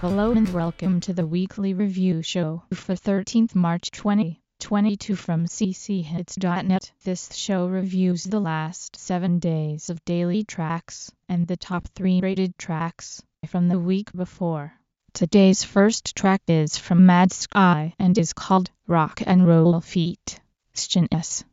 Hello and welcome to the weekly review show for 13th March 2022 from cchits.net. This show reviews the last 7 days of daily tracks and the top 3 rated tracks from the week before. Today's first track is from Mad Sky and is called Rock and Roll Feet. Shin S.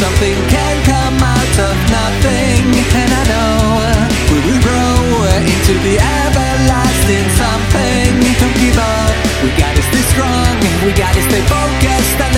something can come out of nothing. And I know we will grow into the everlasting something. Don't give up, we gotta stay strong, and we gotta stay focused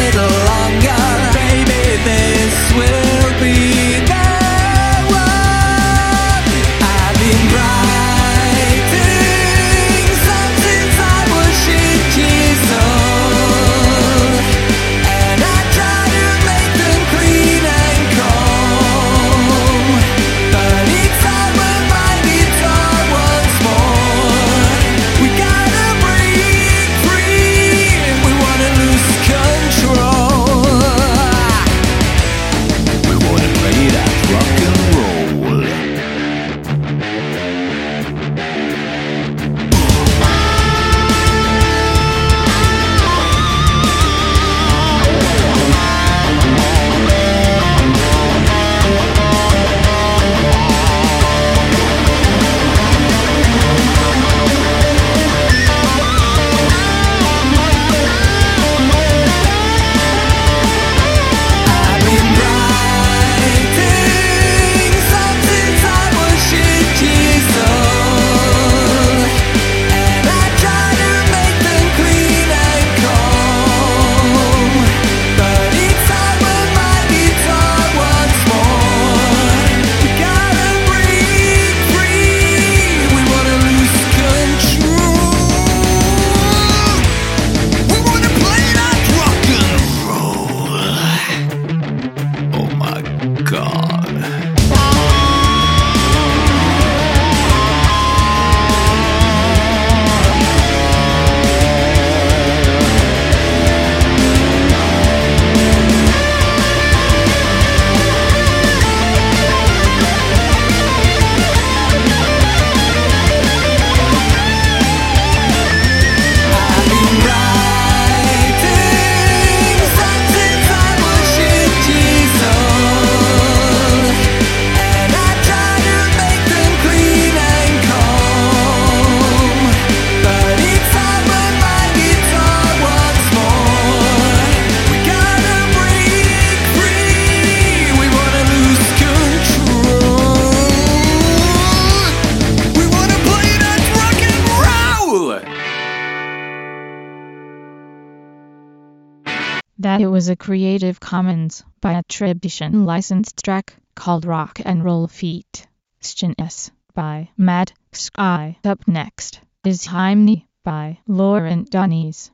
was a Creative Commons by attribution licensed track called Rock and Roll Feet. S by Mad Sky. Up next is Hymne by Lauren Dunnies.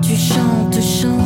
tu chantes, chantes.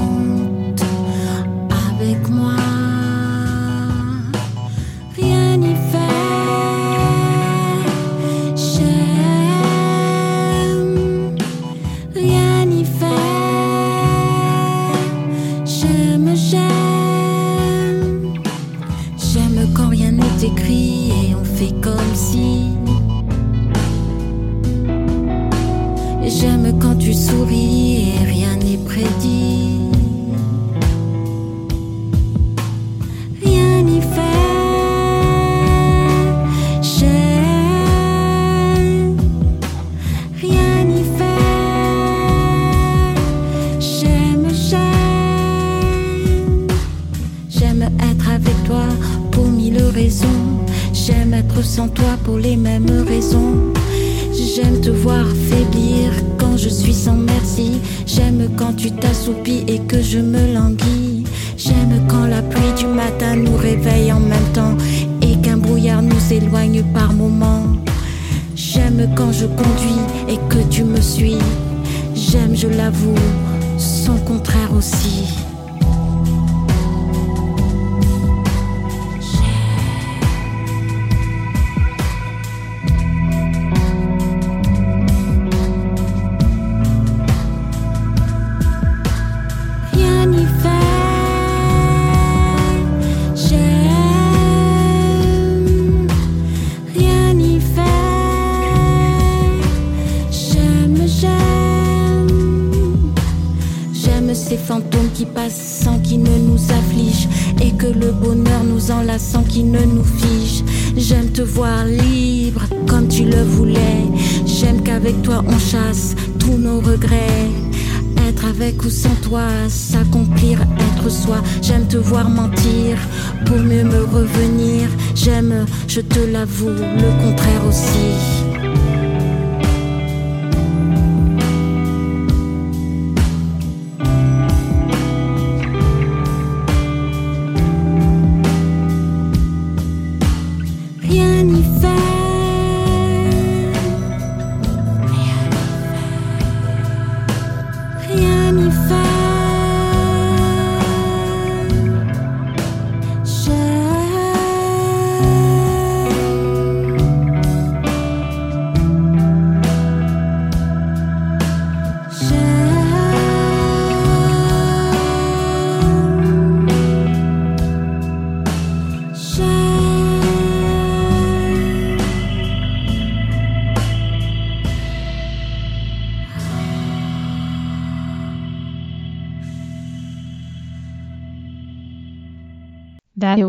Par moments. J'aime quand je conduis et que tu me suis. J'aime, je l'avoue, son contraire aussi. Avec ou sans toi, s'accomplir, être soi. J'aime te voir mentir pour mieux me revenir. J'aime, je te l'avoue, le contraire aussi.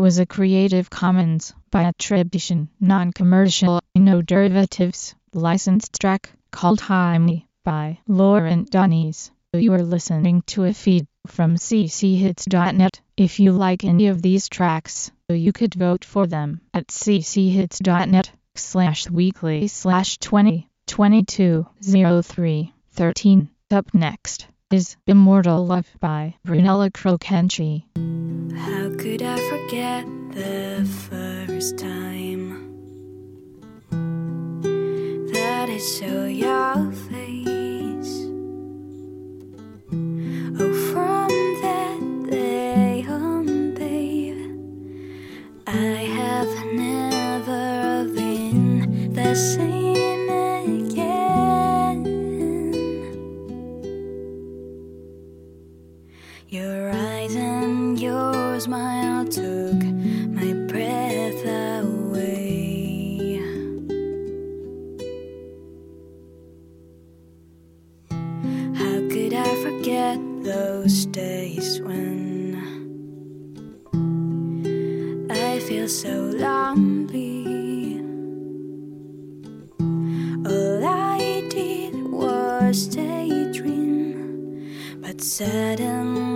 Was a Creative Commons by attribution, non-commercial, no derivatives, licensed track called Jaime by Laurent Donies. You are listening to a feed from cchits.net. If you like any of these tracks, you could vote for them at cchits.net slash weekly slash 20 22 03 13. Up next is Immortal Love by Brunella Crocanci. How could I forget the first time that I saw your face? Oh, from that day on, babe, I have never been the same Your eyes and your smile took my breath away. How could I forget those days when I feel so lonely? All I did was daydream, but suddenly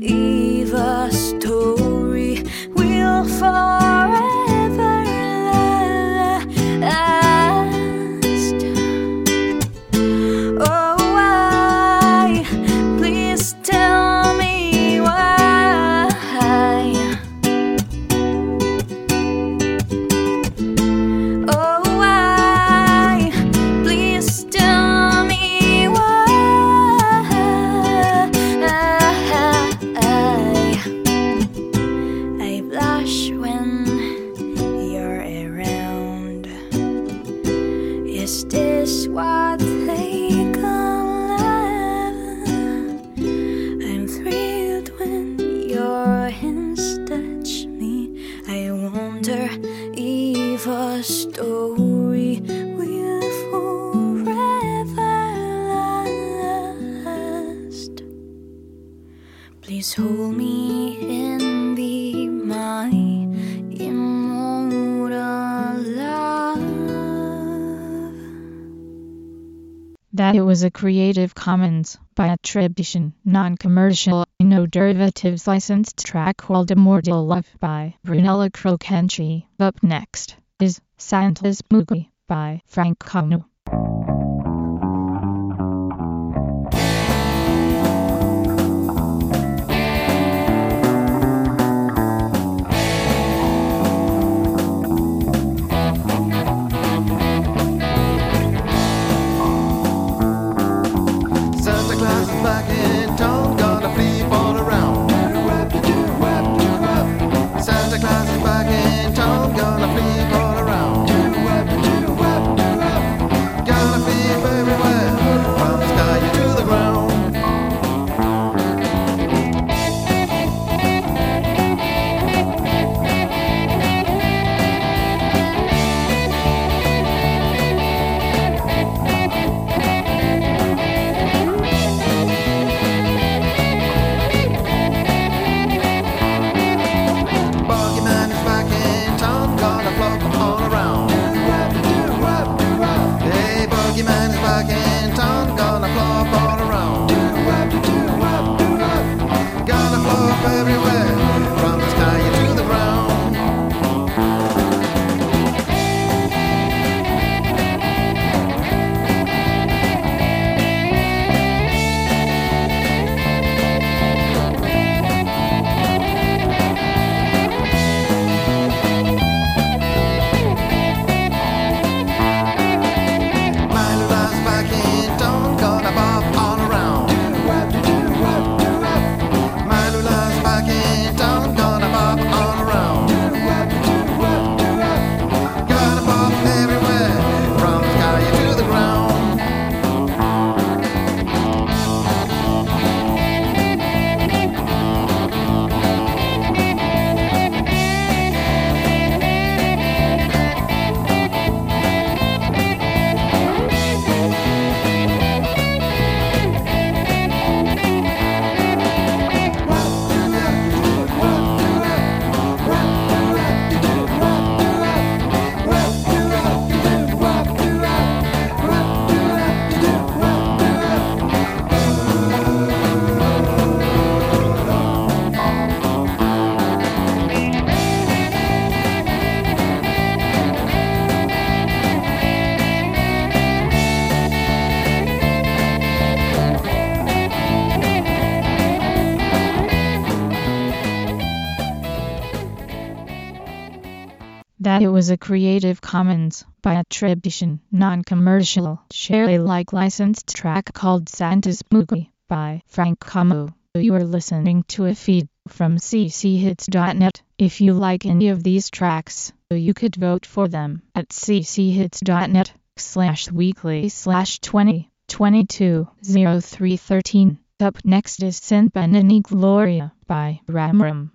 wonder That it was a Creative Commons by attribution, non-commercial, no derivatives licensed track called Immortal Love by Brunella Crocentry. Up next is Santa's Boogie by Frank Cano. Was a Creative Commons by attribution, non-commercial, share Alike licensed track called Santa's Boogie by Frank Como. You are listening to a feed from cchits.net. If you like any of these tracks, you could vote for them at cchits.net slash weekly slash 20 22 0313. Up next is Sin Benini Gloria by Ramram.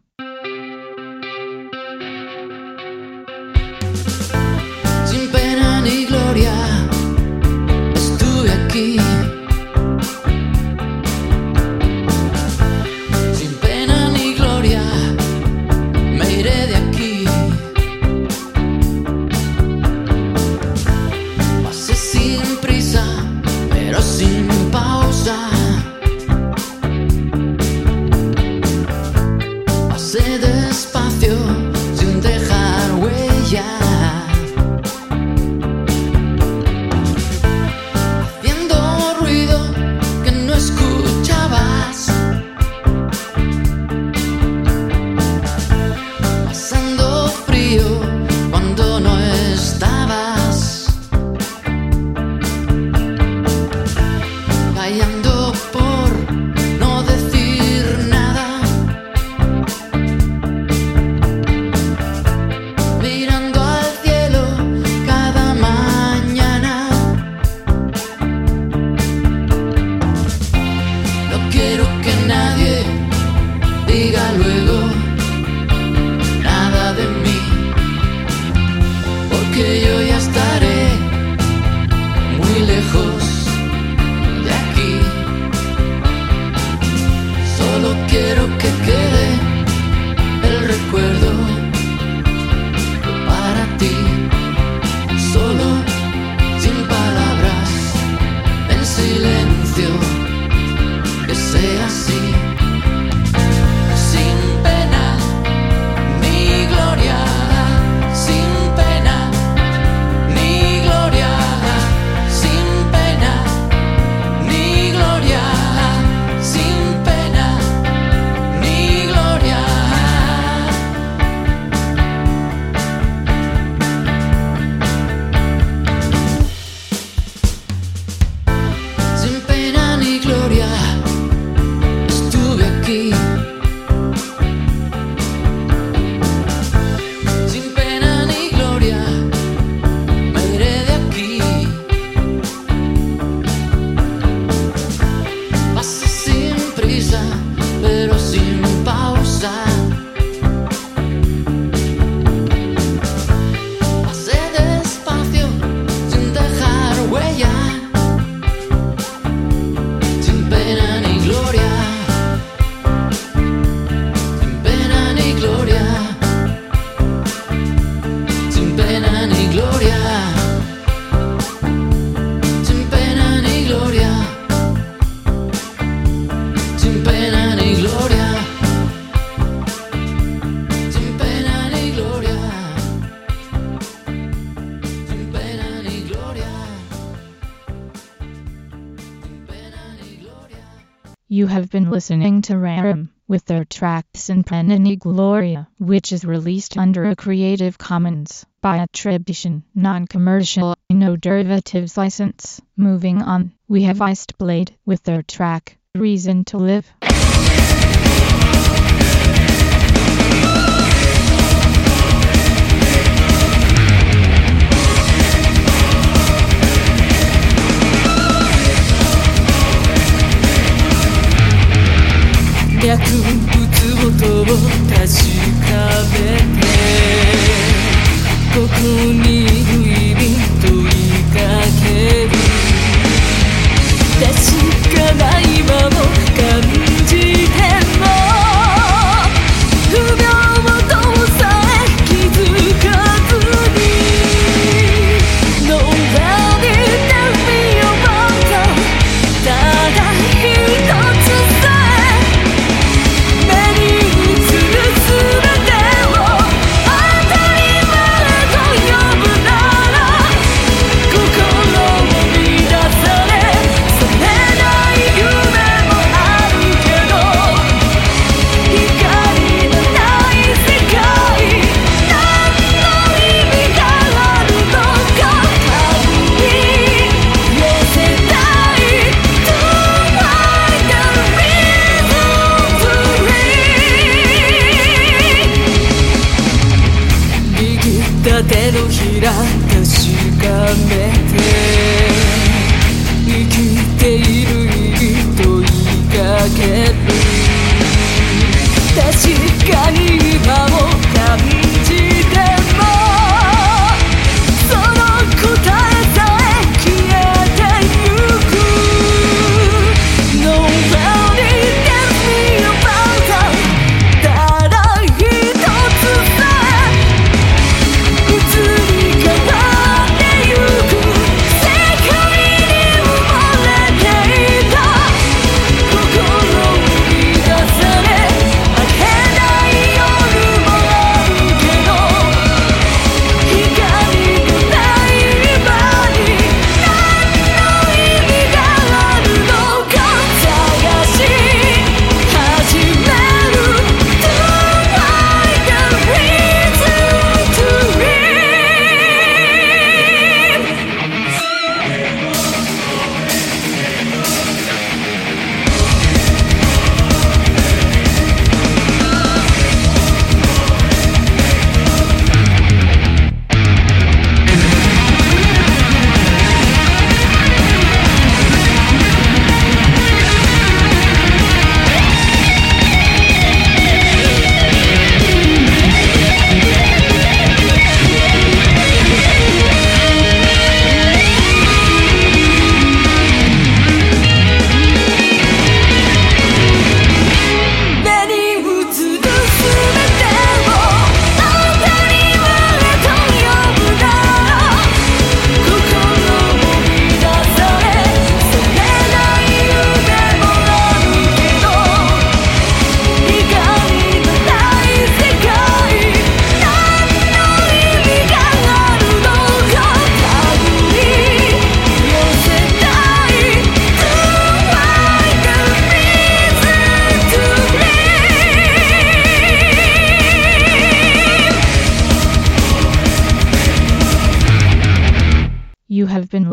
have been listening to Raram with their track and Gloria, which is released under a Creative Commons by attribution, non-commercial, no derivatives license. Moving on, we have Iced Blade with their track Reason to Live. 薬物音を確かめてここに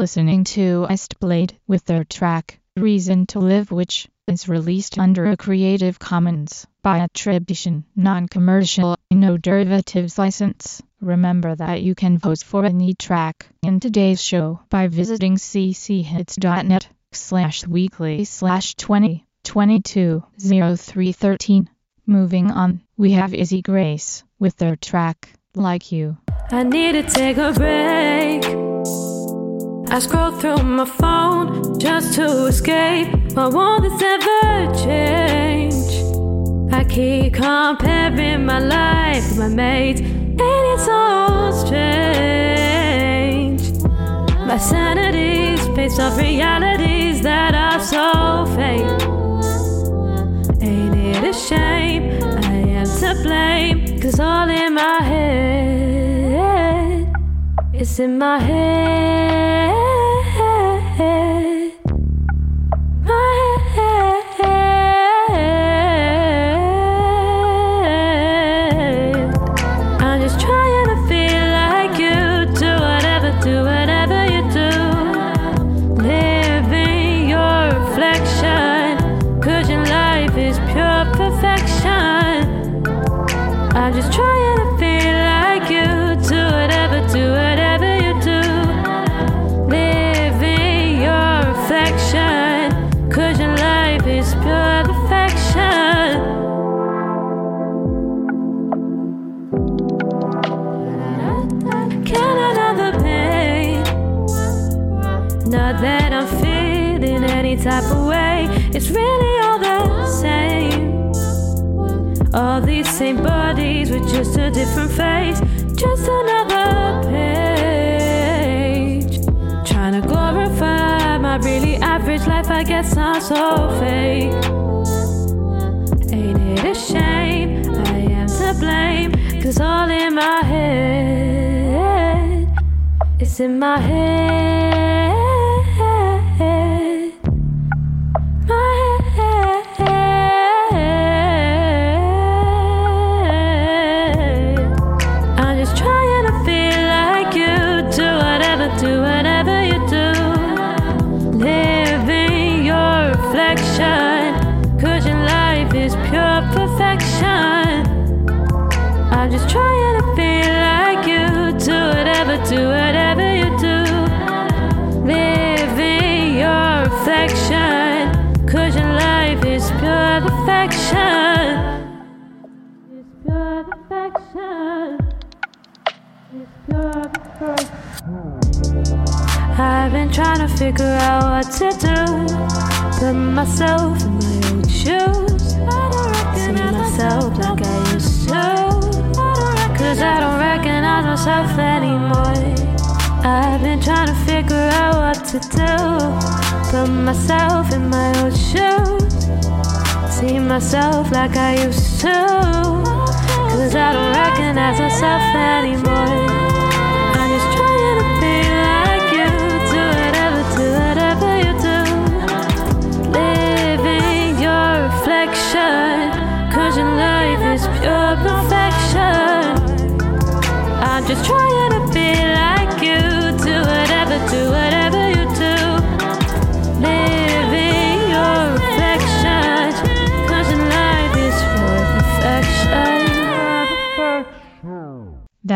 listening to Iced Blade with their track Reason to Live which is released under a Creative Commons by attribution, non-commercial, no derivatives license. Remember that you can vote for any track in today's show by visiting cchits.net slash weekly slash 20 22 0313. Moving on, we have Izzy Grace with their track Like You. I need to take a break. I scroll through my phone just to escape, but won't this ever change? I keep comparing my life with my mates, and it's all strange. My sanity's based off realities that are so fake. Ain't it a shame? I am to blame, cause all in my head. It's in my head. Not that I'm feeling any type of way. It's really all the same. All these same bodies with just a different face. Just another page. Trying to glorify my really average life. I guess I'm so fake. Ain't it a shame? I am to blame. Cause all in my head. It's in my head. Your life is pure perfection. It's pure perfection. It's pure perfection. I've been trying to figure out what to do. Put myself in my old shoes. See myself like I used to. Cause I don't recognize myself anymore. I've been trying to figure out what to do. Put myself in my old shoes. See myself like I used to. Cause I don't recognize myself anymore. I'm just trying to be like you. Do whatever, do whatever you do. Living your reflection. Cause your life is pure perfection. I'm just trying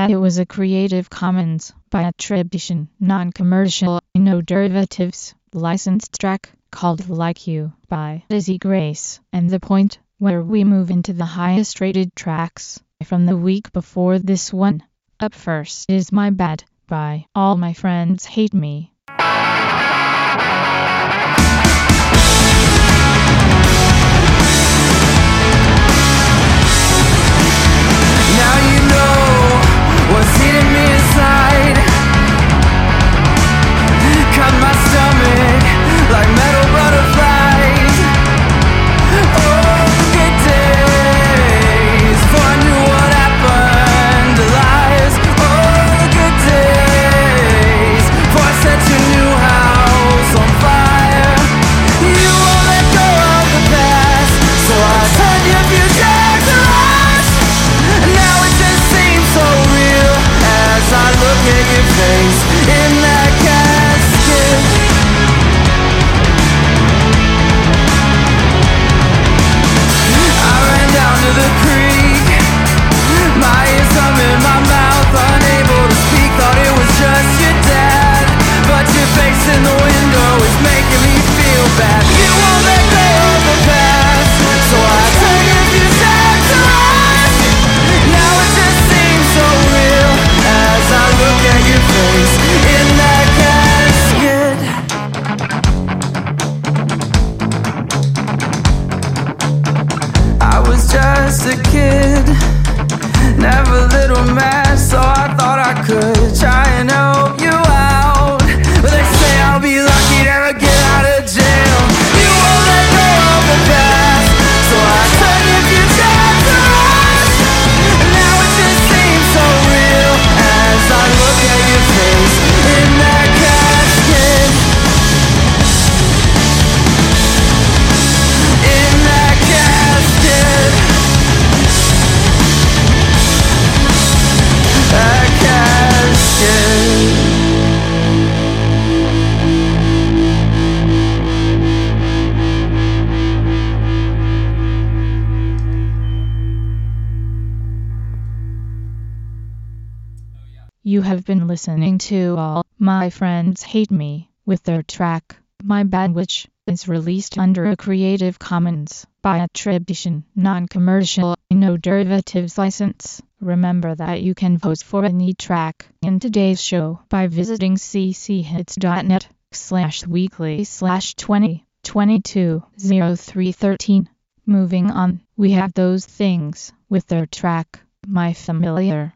That it was a Creative Commons by attribution, non-commercial, no derivatives, licensed track called Like You by Izzy Grace. And the point where we move into the highest rated tracks from the week before this one. Up first is My Bad by All My Friends Hate Me. have been listening to All My Friends Hate Me with their track, My Bad which is released under a Creative Commons by attribution, non-commercial, no derivatives license. Remember that you can vote for any track in today's show by visiting cchits.net slash weekly slash 2022-0313. Moving on, we have Those Things with their track, My Familiar.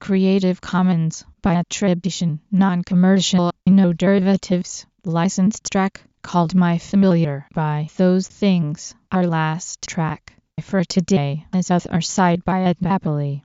Creative Commons by attribution, non-commercial, no derivatives, licensed track called My Familiar by Those Things. Our last track for today is Other Side by Ed Napoli.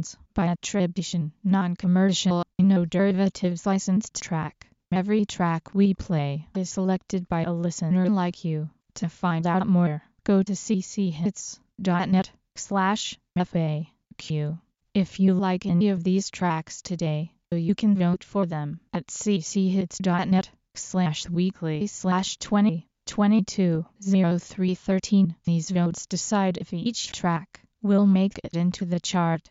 Commons by attribution, non-commercial, no derivatives licensed track. Every track we play is selected by a listener like you. To find out more, go to cchits.net slash FAQ. If you like any of these tracks today, you can vote for them at cchits.net slash weekly slash 20 22 0313. These votes decide if each track will make it into the chart,